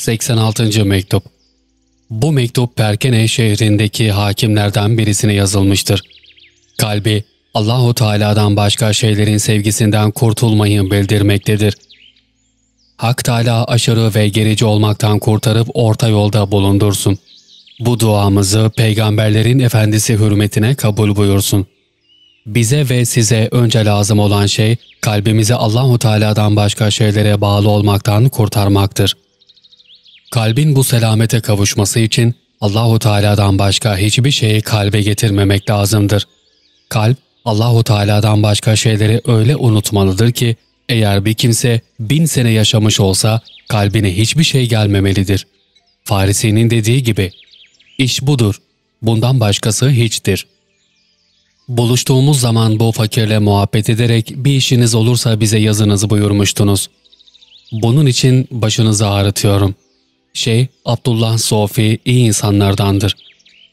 86. Mektup Bu mektup Perkene şehrindeki hakimlerden birisine yazılmıştır. Kalbi Allahu Teala'dan başka şeylerin sevgisinden kurtulmayı bildirmektedir. Hak Teala aşırı ve gerici olmaktan kurtarıp orta yolda bulundursun. Bu duamızı peygamberlerin efendisi hürmetine kabul buyursun. Bize ve size önce lazım olan şey kalbimizi Allahu Teala'dan başka şeylere bağlı olmaktan kurtarmaktır. Kalbin bu selamete kavuşması için Allahu Teala'dan başka hiçbir şeyi kalbe getirmemek lazımdır. Kalp Allahu Teala'dan başka şeyleri öyle unutmalıdır ki eğer bir kimse bin sene yaşamış olsa kalbine hiçbir şey gelmemelidir. Farisi'nin dediği gibi, iş budur, bundan başkası hiçtir. Buluştuğumuz zaman bu fakirle muhabbet ederek bir işiniz olursa bize yazınız buyurmuştunuz. Bunun için başınızı ağrıtıyorum. Şey, Abdullah Sofi iyi insanlardandır.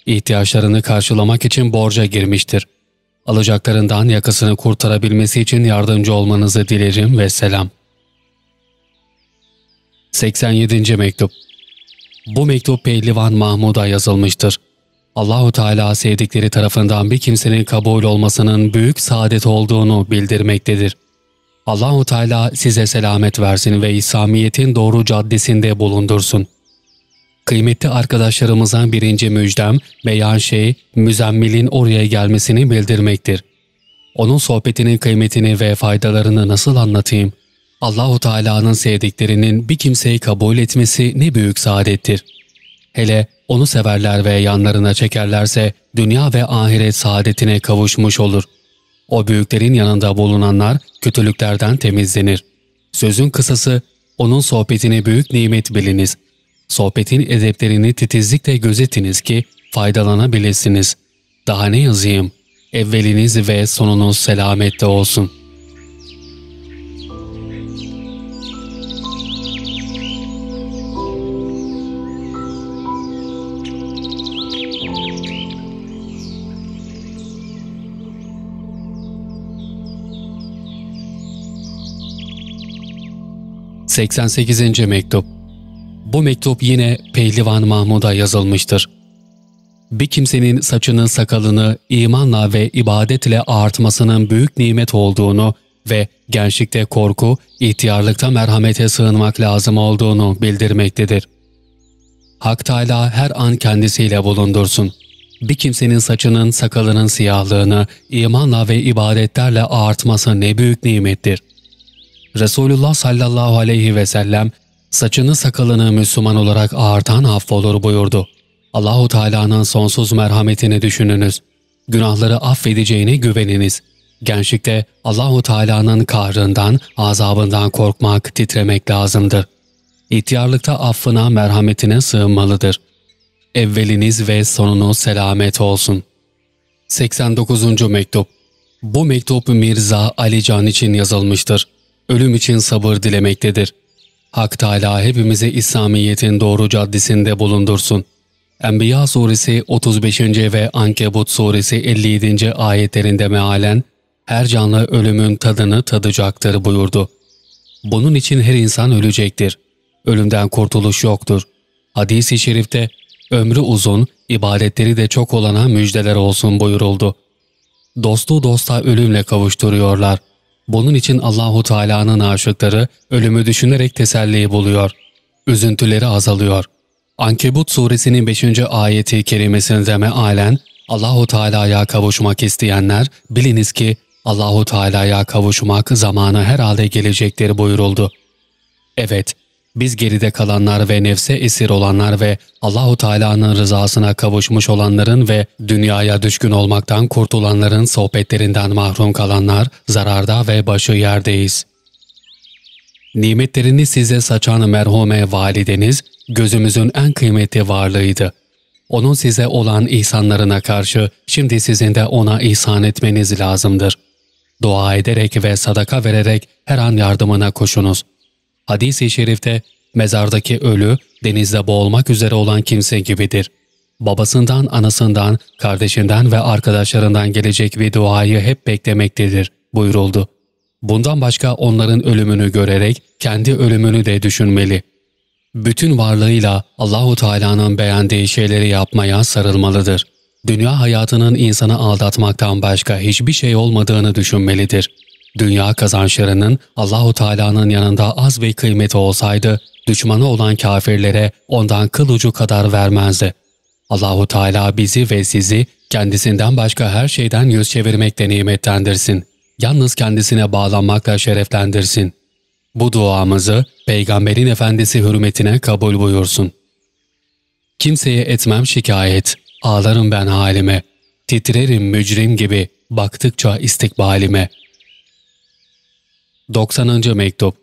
İhtiyaçlarını karşılamak için borca girmiştir. Alacaklarından yakasını kurtarabilmesi için yardımcı olmanızı dilerim ve selam. 87. Mektup Bu mektup Pehlivan Mahmud'a yazılmıştır. Allahu Teala sevdikleri tarafından bir kimsenin kabul olmasının büyük saadet olduğunu bildirmektedir. Allahu Teala size selamet versin ve İslamiyet'in doğru caddesinde bulundursun. Kıymetli arkadaşlarımızdan birinci müjdem beyan şey müzemmilin oraya gelmesini bildirmektir. Onun sohbetinin kıymetini ve faydalarını nasıl anlatayım? Allahu Teala'nın sevdiklerinin bir kimseyi kabul etmesi ne büyük saadettir. Hele onu severler ve yanlarına çekerlerse dünya ve ahiret saadetine kavuşmuş olur. O büyüklerin yanında bulunanlar kötülüklerden temizlenir. Sözün kısası onun sohbetini büyük nimet biliniz. Sohbetin edeplerini titizlikle gözetiniz ki faydalanabilirsiniz. Daha ne yazayım? Evveliniz ve sonunuz selamette olsun.'' 88. Mektup Bu mektup yine Pehlivan Mahmud'a yazılmıştır. Bir kimsenin saçının sakalını imanla ve ibadetle artmasının büyük nimet olduğunu ve gençlikte korku, ihtiyarlıkta merhamete sığınmak lazım olduğunu bildirmektedir. Hak Teala her an kendisiyle bulundursun. Bir kimsenin saçının sakalının siyahlığını imanla ve ibadetlerle artması ne büyük nimettir. Resulullah sallallahu aleyhi ve sellem saçını sakalını Müslüman olarak ağırtan affolur buyurdu. Allahu Teala'nın sonsuz merhametini düşününüz. Günahları affedeceğine güveniniz. Gençlikte Allahu Teala'nın kahrından, azabından korkmak, titremek lazımdır. İhtiyarlıkta affına, merhametine sığınmalıdır. Evveliniz ve sonunuz selamet olsun. 89. Mektup Bu mektup Mirza Ali Can için yazılmıştır ölüm için sabır dilemektedir. Hak Teala hepimizi İslamiyet'in doğru caddesinde bulundursun. Enbiya suresi 35. ve Ankebut suresi 57. ayetlerinde mealen her canlı ölümün tadını tadacaktır buyurdu. Bunun için her insan ölecektir. Ölümden kurtuluş yoktur. Hadis-i şerifte ömrü uzun, ibadetleri de çok olana müjdeler olsun buyuruldu. Dostu dosta ölümle kavuşturuyorlar. Bunun için Allahu Teala'nın aşıkları ölümü düşünerek teselli buluyor. Üzüntüleri azalıyor. Ankebut suresinin 5. ayeti kerimesinde mealen Allahu Teala'ya kavuşmak isteyenler biliniz ki Allahu Teala'ya kavuşmak zamanı herhalde gelecektir buyuruldu. Evet, biz geride kalanlar ve nefse esir olanlar ve Allahu Teala'nın rızasına kavuşmuş olanların ve dünyaya düşkün olmaktan kurtulanların sohbetlerinden mahrum kalanlar zararda ve başı yerdeyiz. Nimetlerini size saçan merhume valideniz gözümüzün en kıymetli varlığıydı. Onun size olan ihsanlarına karşı şimdi sizin de ona ihsan etmeniz lazımdır. Dua ederek ve sadaka vererek her an yardımına koşunuz.'' Hadis-i şerifte mezardaki ölü denizde boğulmak üzere olan kimse gibidir. Babasından, anasından, kardeşinden ve arkadaşlarından gelecek bir duayı hep beklemektedir buyuruldu. Bundan başka onların ölümünü görerek kendi ölümünü de düşünmeli. bütün varlığıyla Allahu Teala'nın beğendiği şeyleri yapmaya sarılmalıdır. Dünya hayatının insanı aldatmaktan başka hiçbir şey olmadığını düşünmelidir. Dünya kazançlarının Allahu Teala'nın yanında az bir kıymeti olsaydı, düşmanı olan kafirlere ondan kıl ucu kadar vermezdi. Allahu Teala bizi ve sizi kendisinden başka her şeyden yüz çevirmekle nimetlendirsin. Yalnız kendisine bağlanmakla şereflendirsin. Bu duamızı Peygamberin Efendisi hürmetine kabul buyursun. Kimseye etmem şikayet, ağlarım ben halime, titrerim mücrim gibi baktıkça istikbalime. 90. Mektup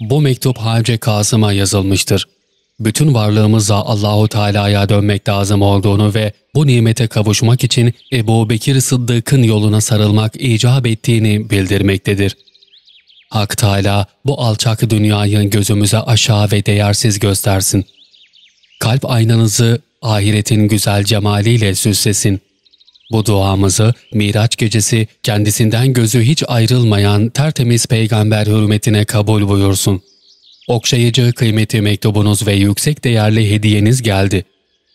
Bu mektup Hacı Kasım'a yazılmıştır. Bütün varlığımızla Allahu Teala'ya dönmek lazım olduğunu ve bu nimete kavuşmak için Ebu Bekir Sıddık'ın yoluna sarılmak icap ettiğini bildirmektedir. Hak Teala bu alçak dünyayı gözümüze aşağı ve değersiz göstersin. Kalp aynanızı ahiretin güzel cemaliyle süslesin. Bu duamızı Miraç gecesi kendisinden gözü hiç ayrılmayan tertemiz peygamber hürmetine kabul buyursun. Okşayıcı kıymeti mektubunuz ve yüksek değerli hediyeniz geldi.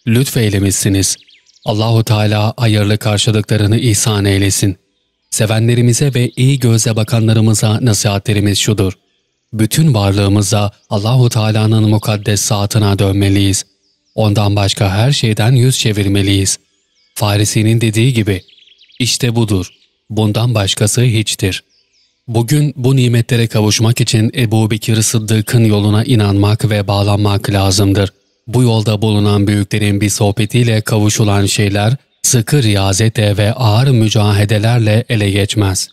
Lütfeylemişsiniz. Allahu Teala hayırlı karşılıklarını ihsan eylesin. Sevenlerimize ve iyi gözle bakanlarımıza nasihatlerimiz şudur. Bütün varlığımızla Allahu Teala'nın mukaddes saatine dönmeliyiz. Ondan başka her şeyden yüz çevirmeliyiz. Farisi'nin dediği gibi, işte budur, bundan başkası hiçtir. Bugün bu nimetlere kavuşmak için Ebu Bekir Sıddık'ın yoluna inanmak ve bağlanmak lazımdır. Bu yolda bulunan büyüklerin bir sohbetiyle kavuşulan şeyler, sıkı riyazete ve ağır mücahedelerle ele geçmez.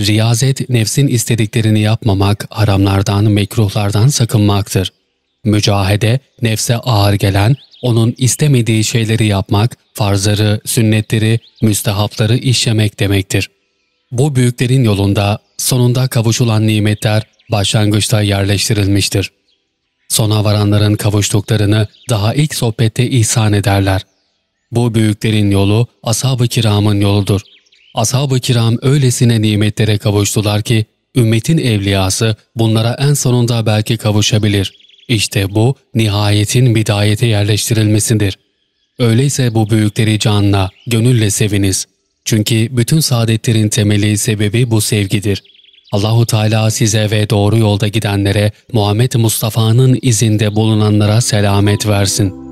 Riyazet, nefsin istediklerini yapmamak, haramlardan, mekruhlardan sakınmaktır. Mücahede, nefse ağır gelen, onun istemediği şeyleri yapmak, farzları, sünnetleri, müstehapları işlemek demektir. Bu büyüklerin yolunda sonunda kavuşulan nimetler başlangıçta yerleştirilmiştir. Sona varanların kavuştuklarını daha ilk sohbette ihsan ederler. Bu büyüklerin yolu ashab-ı kiramın yoludur. Ashab-ı kiram öylesine nimetlere kavuştular ki, ümmetin evliyası bunlara en sonunda belki kavuşabilir. İşte bu nihayetin bidayete yerleştirilmesidir. Öyleyse bu büyükleri canla, gönülle seviniz. Çünkü bütün saadetlerin temeli sebebi bu sevgidir. Allahu Teala size ve doğru yolda gidenlere, Muhammed Mustafa'nın izinde bulunanlara selamet versin.''